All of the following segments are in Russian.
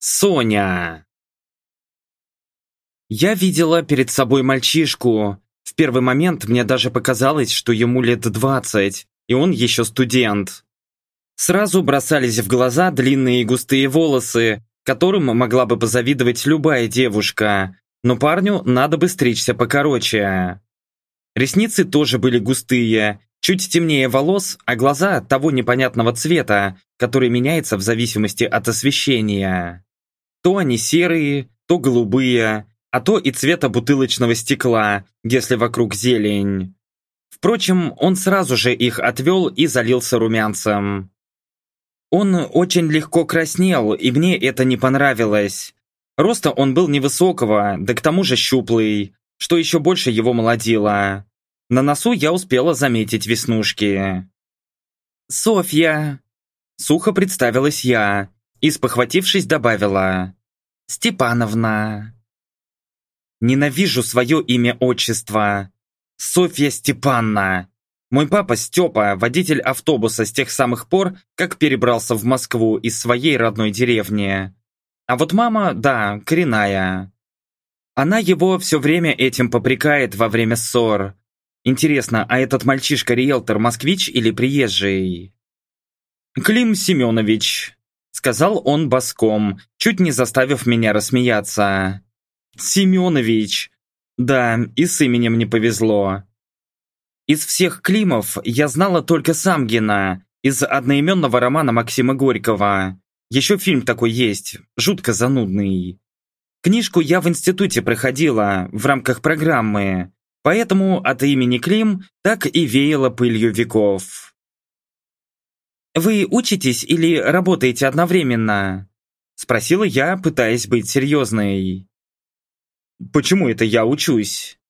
Соня. Я видела перед собой мальчишку. В первый момент мне даже показалось, что ему лет двадцать, и он еще студент. Сразу бросались в глаза длинные и густые волосы, которым могла бы позавидовать любая девушка, но парню надо бы стричься покороче. Ресницы тоже были густые, чуть темнее волос, а глаза того непонятного цвета, который меняется в зависимости от освещения. То они серые, то голубые, а то и цвета бутылочного стекла, если вокруг зелень. Впрочем, он сразу же их отвел и залился румянцем. Он очень легко краснел, и мне это не понравилось. Роста он был невысокого, да к тому же щуплый, что еще больше его молодило. На носу я успела заметить веснушки. «Софья!» Сухо представилась я и, спохватившись, добавила «Степановна». Ненавижу свое имя-отчество. Софья Степанна. Мой папа Степа, водитель автобуса с тех самых пор, как перебрался в Москву из своей родной деревни. А вот мама, да, коренная. Она его все время этим попрекает во время ссор. Интересно, а этот мальчишка-риэлтор москвич или приезжий? Клим Семенович, сказал он боском, чуть не заставив меня рассмеяться. Семенович. Да, и с именем не повезло. Из всех Климов я знала только Самгина, из одноименного романа Максима Горького. Еще фильм такой есть, жутко занудный. Книжку я в институте проходила, в рамках программы, поэтому от имени Клим так и веяло пылью веков. «Вы учитесь или работаете одновременно?» Спросила я, пытаясь быть серьезной. «Почему это я учусь?»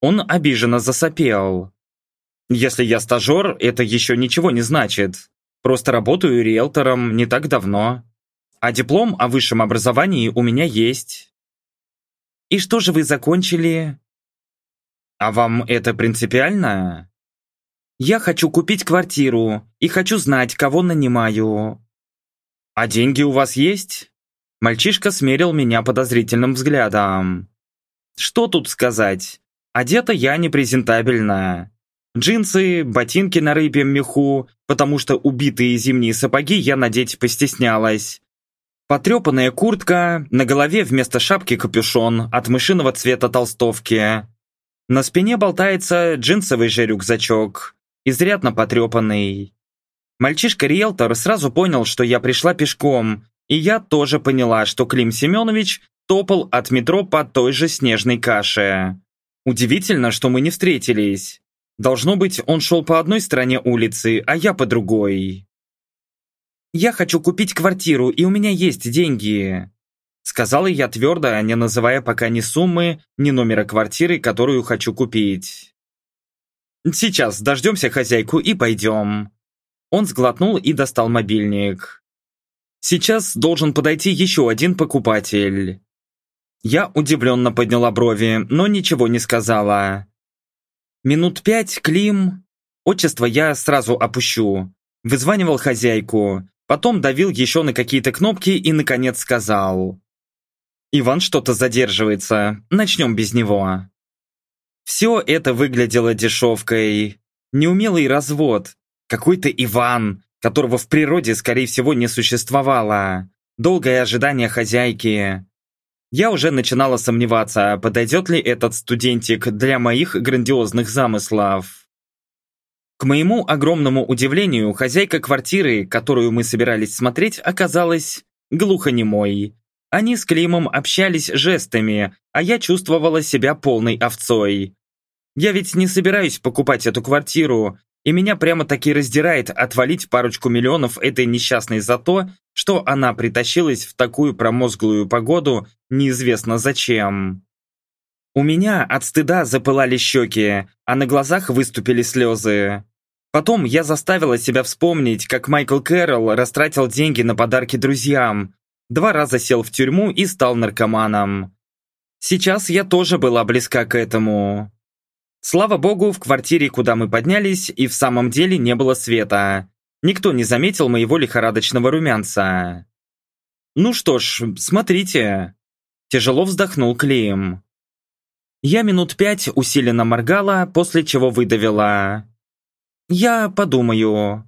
Он обиженно засопел. «Если я стажер, это еще ничего не значит. Просто работаю риэлтором не так давно. А диплом о высшем образовании у меня есть». «И что же вы закончили?» «А вам это принципиально?» «Я хочу купить квартиру и хочу знать, кого нанимаю». «А деньги у вас есть?» Мальчишка смерил меня подозрительным взглядом. Что тут сказать? Одета я непрезентабельно. Джинсы, ботинки на рыбьем меху, потому что убитые зимние сапоги я надеть постеснялась. Потрепанная куртка, на голове вместо шапки капюшон от мышиного цвета толстовки. На спине болтается джинсовый же рюкзачок, изрядно потрепанный. Мальчишка-риэлтор сразу понял, что я пришла пешком, и я тоже поняла, что Клим Семенович топал от метро по той же снежной каше. Удивительно, что мы не встретились. Должно быть, он шел по одной стороне улицы, а я по другой. «Я хочу купить квартиру, и у меня есть деньги», Сказала я твердо, не называя пока ни суммы, ни номера квартиры, которую хочу купить. «Сейчас дождемся хозяйку и пойдем». Он сглотнул и достал мобильник. «Сейчас должен подойти еще один покупатель». Я удивленно подняла брови, но ничего не сказала. Минут пять Клим... Отчество я сразу опущу. Вызванивал хозяйку, потом давил еще на какие-то кнопки и, наконец, сказал. «Иван что-то задерживается, начнем без него». Все это выглядело дешевкой. Неумелый развод. Какой-то Иван, которого в природе, скорее всего, не существовало. Долгое ожидание хозяйки. Я уже начинала сомневаться, подойдет ли этот студентик для моих грандиозных замыслов. К моему огромному удивлению, хозяйка квартиры, которую мы собирались смотреть, оказалась глухонемой. Они с Климом общались жестами, а я чувствовала себя полной овцой. Я ведь не собираюсь покупать эту квартиру, и меня прямо-таки раздирает отвалить парочку миллионов этой несчастной за то, что она притащилась в такую промозглую погоду неизвестно зачем. У меня от стыда запылали щеки, а на глазах выступили слезы. Потом я заставила себя вспомнить, как Майкл Кэрролл растратил деньги на подарки друзьям, два раза сел в тюрьму и стал наркоманом. Сейчас я тоже была близка к этому. Слава богу, в квартире, куда мы поднялись, и в самом деле не было света. Никто не заметил моего лихорадочного румянца. Ну что ж, смотрите. Тяжело вздохнул Клим. Я минут пять усиленно моргала, после чего выдавила. «Я подумаю».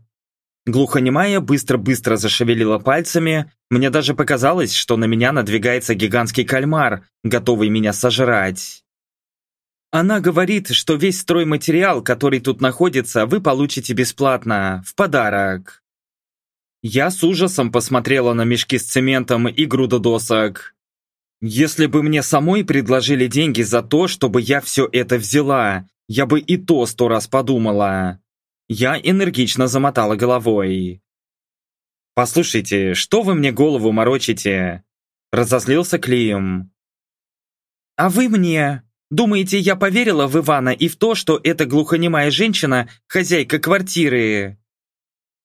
Глухонемая быстро-быстро зашевелила пальцами. Мне даже показалось, что на меня надвигается гигантский кальмар, готовый меня сожрать. Она говорит, что весь стройматериал, который тут находится, вы получите бесплатно, в подарок. Я с ужасом посмотрела на мешки с цементом и груду досок. Если бы мне самой предложили деньги за то, чтобы я все это взяла, я бы и то сто раз подумала. Я энергично замотала головой. «Послушайте, что вы мне голову морочите?» Разозлился Клим. «А вы мне? Думаете, я поверила в Ивана и в то, что эта глухонемая женщина – хозяйка квартиры?»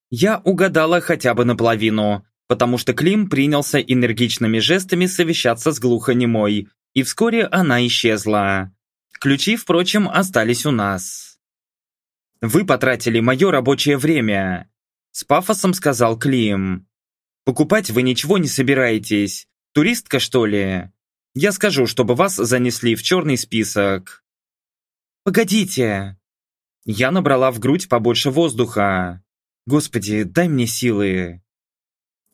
Я угадала хотя бы наполовину, потому что Клим принялся энергичными жестами совещаться с глухонемой, и вскоре она исчезла. Ключи, впрочем, остались у нас. «Вы потратили мое рабочее время», — с пафосом сказал Клим. «Покупать вы ничего не собираетесь. Туристка, что ли? Я скажу, чтобы вас занесли в черный список». «Погодите!» Я набрала в грудь побольше воздуха. Господи, дай мне силы.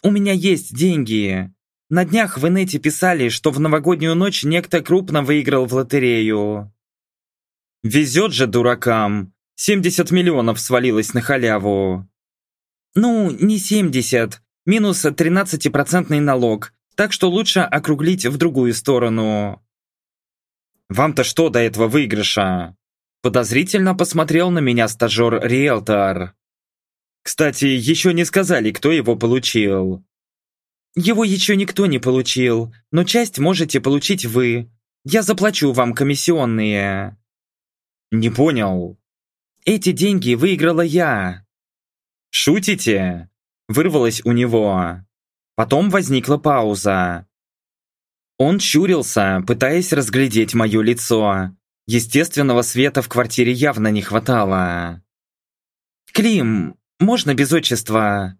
У меня есть деньги. На днях в инете писали, что в новогоднюю ночь некто крупно выиграл в лотерею. Везет же дуракам. 70 миллионов свалилось на халяву. Ну, не 70. Минус 13% налог. Так что лучше округлить в другую сторону. Вам-то что до этого выигрыша? Подозрительно посмотрел на меня стажер-риэлтор. Кстати, еще не сказали, кто его получил. Его еще никто не получил, но часть можете получить вы. Я заплачу вам комиссионные. Не понял. Эти деньги выиграла я. Шутите? Вырвалось у него. Потом возникла пауза. Он чурился, пытаясь разглядеть мое лицо. Естественного света в квартире явно не хватало. «Клим, можно без отчества?»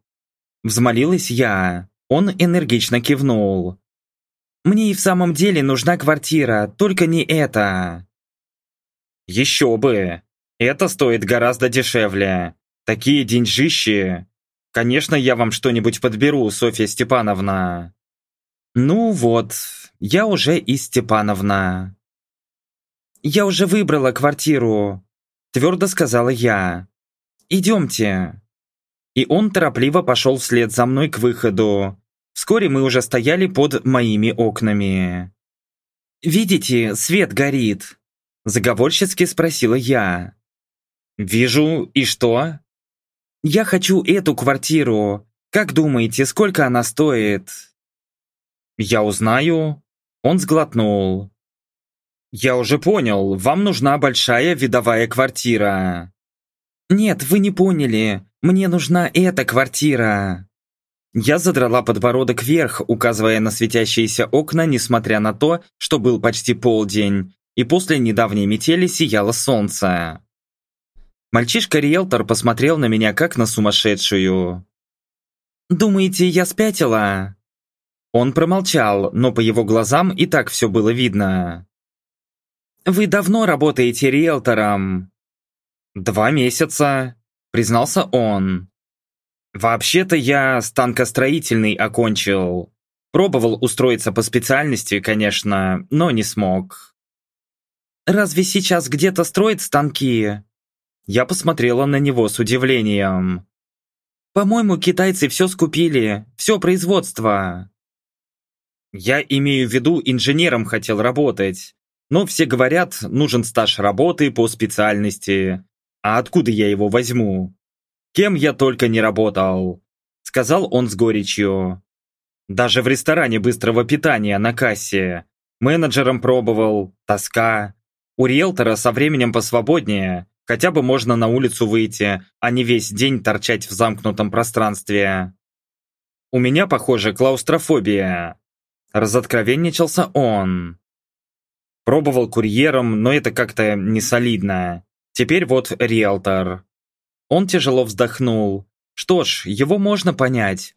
Взмолилась я. Он энергично кивнул. «Мне и в самом деле нужна квартира, только не это». «Еще бы! Это стоит гораздо дешевле. Такие деньжищи. Конечно, я вам что-нибудь подберу, Софья Степановна». «Ну вот, я уже и Степановна». «Я уже выбрала квартиру», – твердо сказала я. «Идемте» и он торопливо пошел вслед за мной к выходу. Вскоре мы уже стояли под моими окнами. «Видите, свет горит?» Заговорчески спросила я. «Вижу, и что?» «Я хочу эту квартиру. Как думаете, сколько она стоит?» «Я узнаю». Он сглотнул. «Я уже понял, вам нужна большая видовая квартира». «Нет, вы не поняли. Мне нужна эта квартира!» Я задрала подбородок вверх, указывая на светящиеся окна, несмотря на то, что был почти полдень, и после недавней метели сияло солнце. Мальчишка-риэлтор посмотрел на меня как на сумасшедшую. «Думаете, я спятила?» Он промолчал, но по его глазам и так все было видно. «Вы давно работаете риэлтором?» «Два месяца», — признался он. «Вообще-то я станкостроительный окончил. Пробовал устроиться по специальности, конечно, но не смог». «Разве сейчас где-то строят станки?» Я посмотрела на него с удивлением. «По-моему, китайцы все скупили, все производство». «Я имею в виду, инженером хотел работать. Но все говорят, нужен стаж работы по специальности. А откуда я его возьму? Кем я только не работал, сказал он с горечью. Даже в ресторане быстрого питания на кассе. Менеджером пробовал, тоска. У риэлтора со временем посвободнее, хотя бы можно на улицу выйти, а не весь день торчать в замкнутом пространстве. У меня, похоже, клаустрофобия. Разоткровенничался он. Пробовал курьером, но это как-то не солидно. Теперь вот риэлтор. Он тяжело вздохнул. Что ж, его можно понять.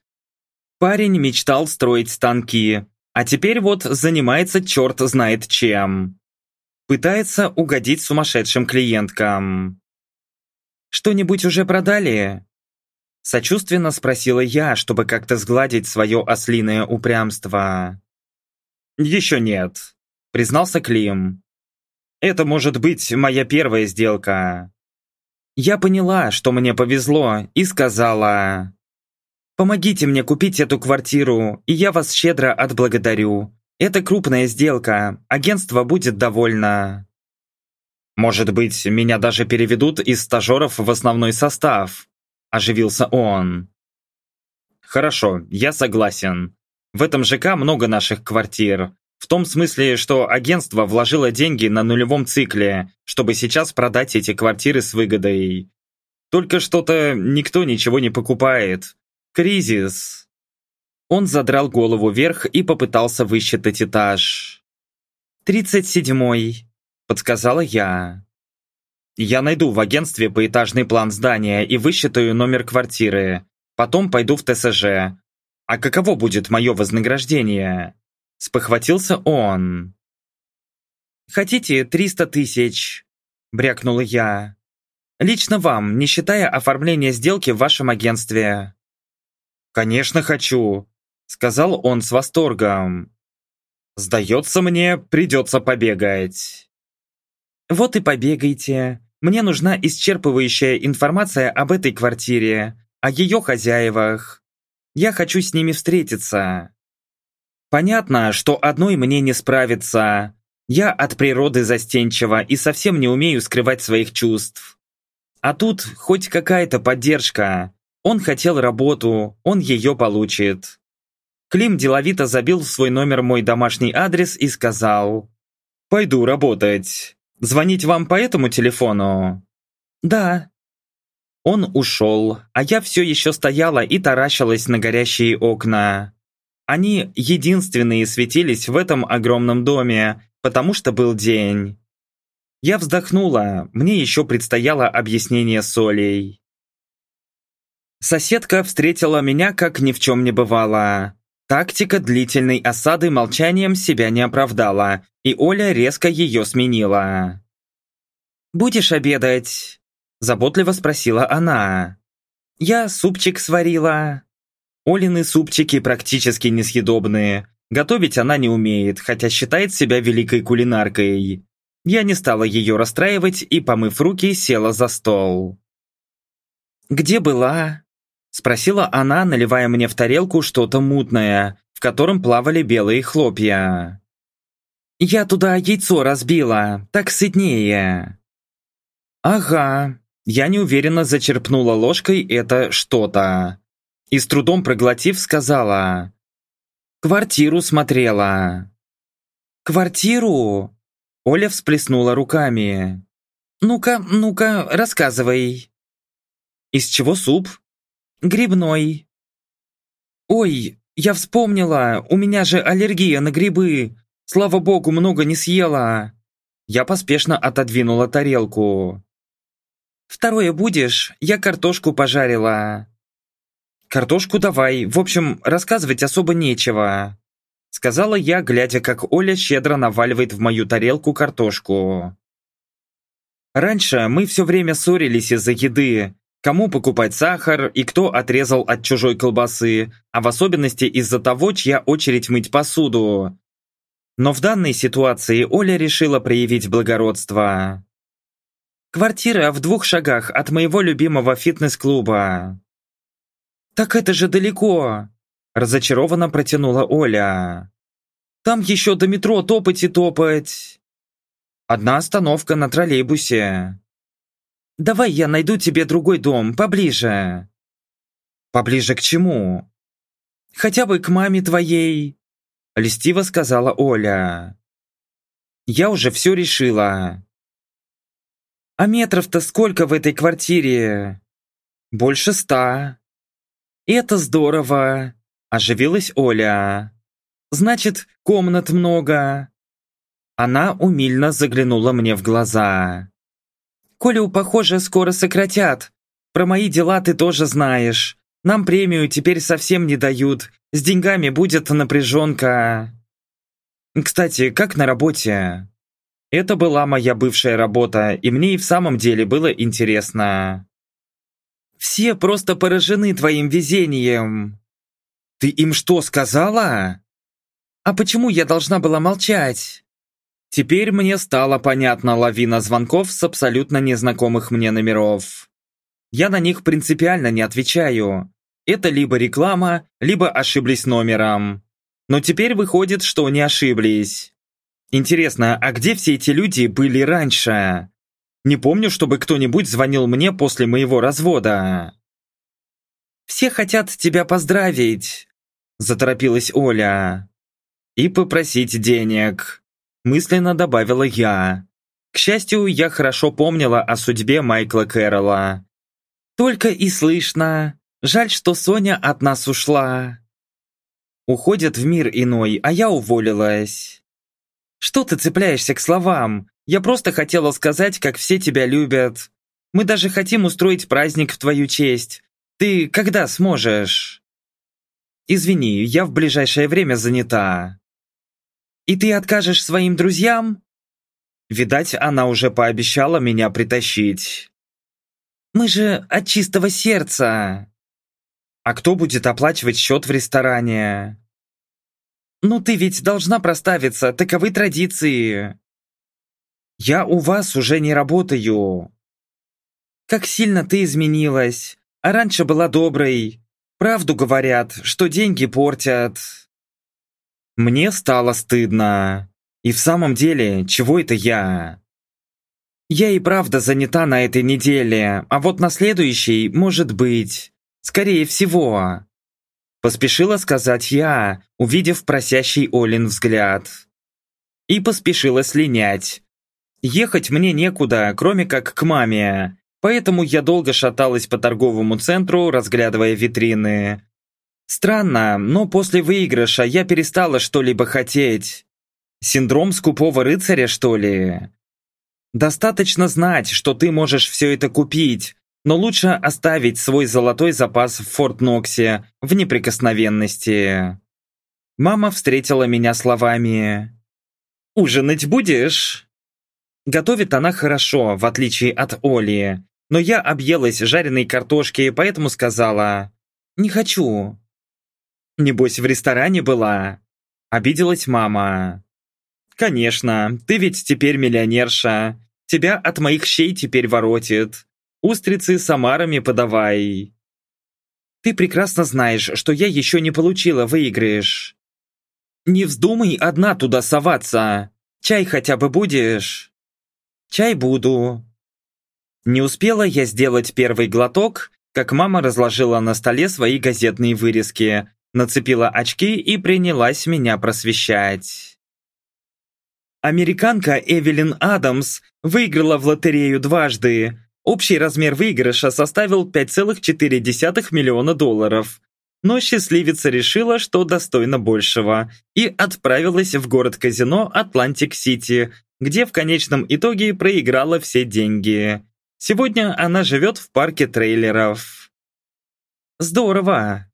Парень мечтал строить станки, а теперь вот занимается черт знает чем. Пытается угодить сумасшедшим клиенткам. «Что-нибудь уже продали?» Сочувственно спросила я, чтобы как-то сгладить свое ослиное упрямство. «Еще нет», — признался Клим. «Это может быть моя первая сделка». Я поняла, что мне повезло, и сказала... «Помогите мне купить эту квартиру, и я вас щедро отблагодарю. Это крупная сделка, агентство будет довольно». «Может быть, меня даже переведут из стажеров в основной состав?» Оживился он. «Хорошо, я согласен. В этом ЖК много наших квартир. В том смысле, что агентство вложило деньги на нулевом цикле, чтобы сейчас продать эти квартиры с выгодой. Только что-то никто ничего не покупает. Кризис. Он задрал голову вверх и попытался высчитать этаж. «Тридцать седьмой», — подсказала я. «Я найду в агентстве поэтажный план здания и высчитаю номер квартиры. Потом пойду в ТСЖ. А каково будет мое вознаграждение?» Спохватился он. «Хотите триста тысяч?» – брякнула я. «Лично вам, не считая оформления сделки в вашем агентстве». «Конечно хочу», — сказал он с восторгом. «Сдается мне, придется побегать». «Вот и побегайте. Мне нужна исчерпывающая информация об этой квартире, о ее хозяевах. Я хочу с ними встретиться». Понятно, что одной мне не справиться. Я от природы застенчива и совсем не умею скрывать своих чувств. А тут хоть какая-то поддержка. Он хотел работу, он ее получит. Клим деловито забил в свой номер мой домашний адрес и сказал «Пойду работать. Звонить вам по этому телефону?» «Да». Он ушел, а я все еще стояла и таращилась на горящие окна. Они единственные светились в этом огромном доме, потому что был день. Я вздохнула, мне еще предстояло объяснение с Олей. Соседка встретила меня, как ни в чем не бывало. Тактика длительной осады молчанием себя не оправдала, и Оля резко ее сменила. «Будешь обедать?» – заботливо спросила она. «Я супчик сварила». Олины супчики практически несъедобные. Готовить она не умеет, хотя считает себя великой кулинаркой. Я не стала ее расстраивать и, помыв руки, села за стол. «Где была?» Спросила она, наливая мне в тарелку что-то мутное, в котором плавали белые хлопья. «Я туда яйцо разбила, так сытнее». «Ага». Я неуверенно зачерпнула ложкой это что-то. И с трудом проглотив, сказала. «Квартиру смотрела». «Квартиру?» Оля всплеснула руками. «Ну-ка, ну-ка, рассказывай». «Из чего суп?» Грибной. Ой, я вспомнила, у меня же аллергия на грибы. Слава богу, много не съела. Я поспешно отодвинула тарелку. Второе будешь? Я картошку пожарила. Картошку давай, в общем, рассказывать особо нечего. Сказала я, глядя, как Оля щедро наваливает в мою тарелку картошку. Раньше мы все время ссорились из-за еды, кому покупать сахар и кто отрезал от чужой колбасы, а в особенности из-за того, чья очередь мыть посуду. Но в данной ситуации Оля решила проявить благородство. «Квартира в двух шагах от моего любимого фитнес-клуба». «Так это же далеко!» – разочарованно протянула Оля. «Там еще до метро топать и топать!» «Одна остановка на троллейбусе», Давай я найду тебе другой дом, поближе». «Поближе к чему?» «Хотя бы к маме твоей», — льстиво сказала Оля. «Я уже все решила». «А метров-то сколько в этой квартире?» «Больше ста». «Это здорово», — оживилась Оля. «Значит, комнат много». Она умильно заглянула мне в глаза. Колю, похоже, скоро сократят. Про мои дела ты тоже знаешь. Нам премию теперь совсем не дают. С деньгами будет напряженка. Кстати, как на работе? Это была моя бывшая работа, и мне и в самом деле было интересно. Все просто поражены твоим везением. Ты им что, сказала? А почему я должна была молчать? Теперь мне стала понятна лавина звонков с абсолютно незнакомых мне номеров. Я на них принципиально не отвечаю. Это либо реклама, либо ошиблись номером. Но теперь выходит, что не ошиблись. Интересно, а где все эти люди были раньше? Не помню, чтобы кто-нибудь звонил мне после моего развода. «Все хотят тебя поздравить», – заторопилась Оля. «И попросить денег», – мысленно добавила я. К счастью, я хорошо помнила о судьбе Майкла Кэрролла. «Только и слышно. Жаль, что Соня от нас ушла». Уходят в мир иной, а я уволилась. Что ты цепляешься к словам? Я просто хотела сказать, как все тебя любят. Мы даже хотим устроить праздник в твою честь. Ты когда сможешь? Извини, я в ближайшее время занята. И ты откажешь своим друзьям? Видать, она уже пообещала меня притащить. Мы же от чистого сердца. А кто будет оплачивать счет в ресторане? «Ну ты ведь должна проставиться, таковы традиции!» «Я у вас уже не работаю!» «Как сильно ты изменилась! А раньше была доброй! Правду говорят, что деньги портят!» Мне стало стыдно. И в самом деле, чего это я? Я и правда занята на этой неделе, а вот на следующей, может быть. Скорее всего. Поспешила сказать я, увидев просящий Олин взгляд. И поспешила слинять. Ехать мне некуда, кроме как к маме, поэтому я долго шаталась по торговому центру, разглядывая витрины. Странно, но после выигрыша я перестала что-либо хотеть. Синдром скупого рыцаря, что ли? Достаточно знать, что ты можешь все это купить, но лучше оставить свой золотой запас в Форт Ноксе в неприкосновенности. Мама встретила меня словами «Ужинать будешь?» Готовит она хорошо, в отличие от Оли, но я объелась жареной картошки, поэтому сказала «Не хочу». «Небось, в ресторане была?» Обиделась мама. «Конечно, ты ведь теперь миллионерша. Тебя от моих щей теперь воротит. Устрицы с омарами подавай. Ты прекрасно знаешь, что я еще не получила выигрыш. Не вздумай одна туда соваться. Чай хотя бы будешь? Чай буду. Не успела я сделать первый глоток, как мама разложила на столе свои газетные вырезки, нацепила очки и принялась меня просвещать. Американка Эвелин Адамс выиграла в лотерею дважды, Общий размер выигрыша составил 5,4 миллиона долларов. Но счастливица решила, что достойна большего, и отправилась в город-казино Атлантик-Сити, где в конечном итоге проиграла все деньги. Сегодня она живет в парке трейлеров. Здорово!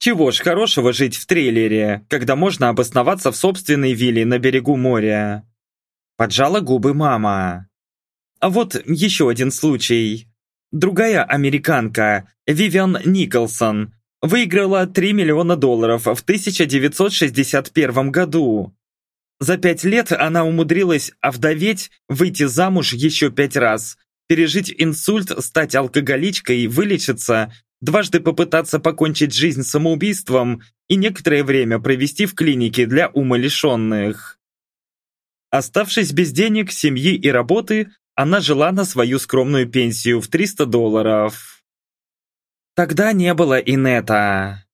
Чего ж хорошего жить в трейлере, когда можно обосноваться в собственной вилле на берегу моря? Поджала губы мама. А вот еще один случай. Другая американка, Вивиан Николсон, выиграла 3 миллиона долларов в 1961 году. За пять лет она умудрилась овдоветь, выйти замуж еще пять раз, пережить инсульт, стать алкоголичкой, вылечиться, дважды попытаться покончить жизнь самоубийством и некоторое время провести в клинике для умалишенных. Оставшись без денег, семьи и работы, она жила на свою скромную пенсию в 300 долларов. Тогда не было инета.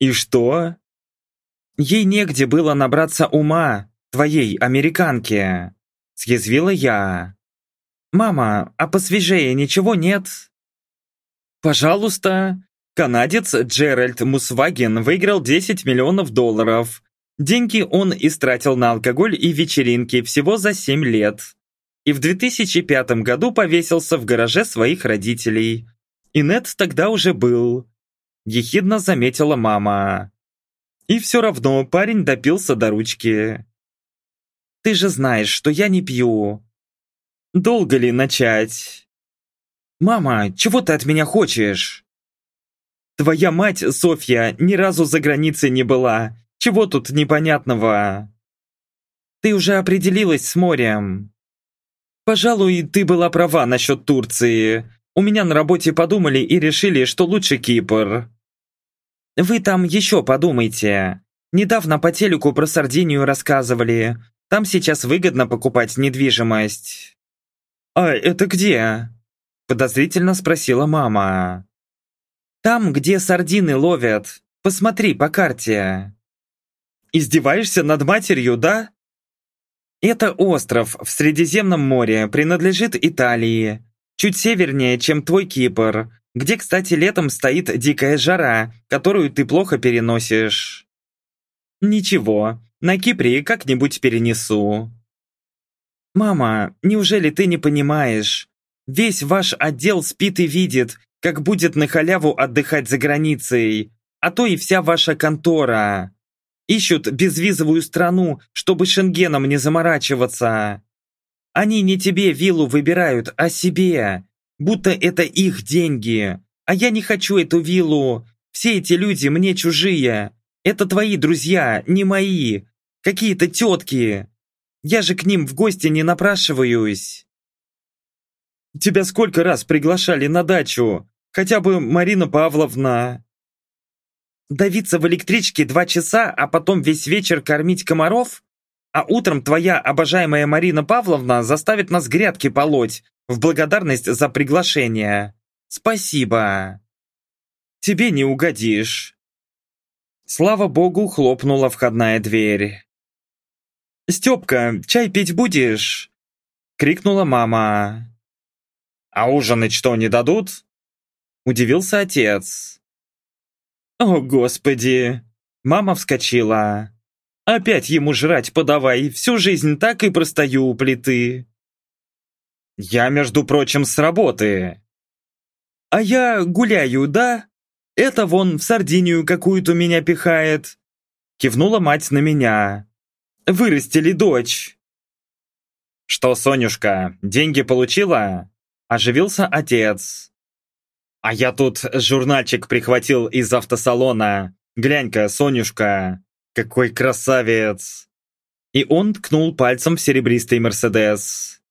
И что? Ей негде было набраться ума, твоей американке. Съязвила я. «Мама, а посвежее ничего нет?» «Пожалуйста». Канадец Джеральд Мусваген выиграл 10 миллионов долларов. Деньги он истратил на алкоголь и вечеринки всего за 7 лет и в 2005 году повесился в гараже своих родителей. И Нет тогда уже был. Ехидно заметила мама. И все равно парень допился до ручки. Ты же знаешь, что я не пью. Долго ли начать? Мама, чего ты от меня хочешь? Твоя мать, Софья, ни разу за границей не была. Чего тут непонятного? Ты уже определилась с морем. Пожалуй, ты была права насчет Турции. У меня на работе подумали и решили, что лучше Кипр. Вы там еще подумайте. Недавно по телеку про Сардинию рассказывали. Там сейчас выгодно покупать недвижимость. «А это где?» Подозрительно спросила мама. «Там, где сардины ловят. Посмотри по карте». «Издеваешься над матерью, да?» Это остров в Средиземном море, принадлежит Италии. Чуть севернее, чем твой Кипр, где, кстати, летом стоит дикая жара, которую ты плохо переносишь. Ничего, на Кипре как-нибудь перенесу. Мама, неужели ты не понимаешь? Весь ваш отдел спит и видит, как будет на халяву отдыхать за границей, а то и вся ваша контора. Ищут безвизовую страну, чтобы шенгеном не заморачиваться. Они не тебе виллу выбирают, а себе. Будто это их деньги. А я не хочу эту виллу. Все эти люди мне чужие. Это твои друзья, не мои. Какие-то тетки. Я же к ним в гости не напрашиваюсь. Тебя сколько раз приглашали на дачу? Хотя бы Марина Павловна. Давиться в электричке два часа, а потом весь вечер кормить комаров? А утром твоя обожаемая Марина Павловна заставит нас грядки полоть в благодарность за приглашение. Спасибо. Тебе не угодишь. Слава богу, хлопнула входная дверь. «Степка, чай пить будешь?» Крикнула мама. «А ужинать что, не дадут?» Удивился отец. «О, Господи!» Мама вскочила. Опять ему жрать подавай, всю жизнь так и простою у плиты. Я, между прочим, с работы. А я гуляю, да? Это вон в Сардинию какую-то меня пихает. Кивнула мать на меня. Вырастили дочь. Что, Сонюшка, деньги получила? Оживился отец. А я тут журнальчик прихватил из автосалона. Глянь-ка, Сонюшка, какой красавец!» И он ткнул пальцем в серебристый Мерседес.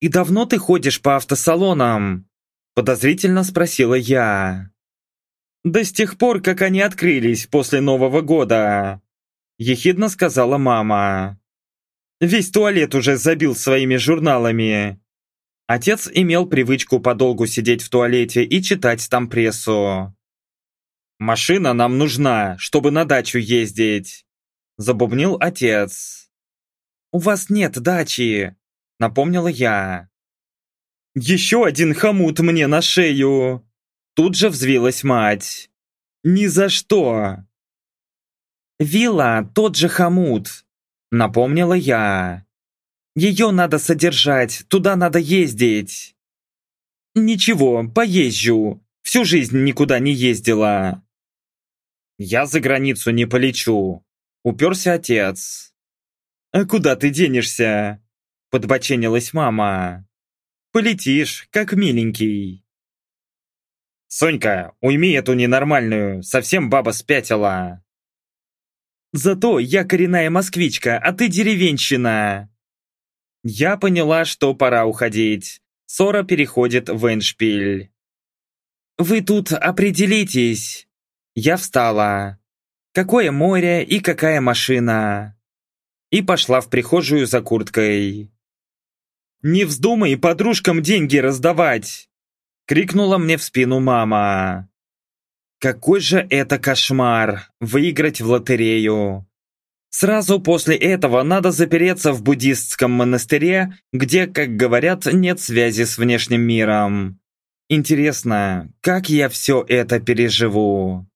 «И давно ты ходишь по автосалонам?» Подозрительно спросила я. «Да с тех пор, как они открылись после Нового года», ехидно сказала мама. «Весь туалет уже забил своими журналами». Отец имел привычку подолгу сидеть в туалете и читать там прессу. «Машина нам нужна, чтобы на дачу ездить», – забубнил отец. «У вас нет дачи», – напомнила я. «Еще один хомут мне на шею!» Тут же взвилась мать. «Ни за что!» «Вилла – тот же хомут», – напомнила я. «Ее надо содержать, туда надо ездить». «Ничего, поезжу. Всю жизнь никуда не ездила». «Я за границу не полечу», — уперся отец. «А куда ты денешься?» — подбоченилась мама. «Полетишь, как миленький». «Сонька, уйми эту ненормальную, совсем баба спятила». «Зато я коренная москвичка, а ты деревенщина». Я поняла, что пора уходить. Ссора переходит в Эншпиль. «Вы тут определитесь», я встала. Какое море и какая машина. И пошла в прихожую за курткой. «Не вздумай подружкам деньги раздавать!» Крикнула мне в спину мама. Какой же это кошмар, выиграть в лотерею. Сразу после этого надо запереться в буддистском монастыре, где, как говорят, нет связи с внешним миром. Интересно, как я все это переживу?